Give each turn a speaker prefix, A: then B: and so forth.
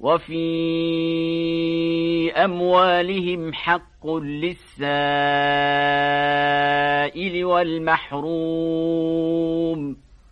A: وفي أموالهم حق للسائل والمحروم.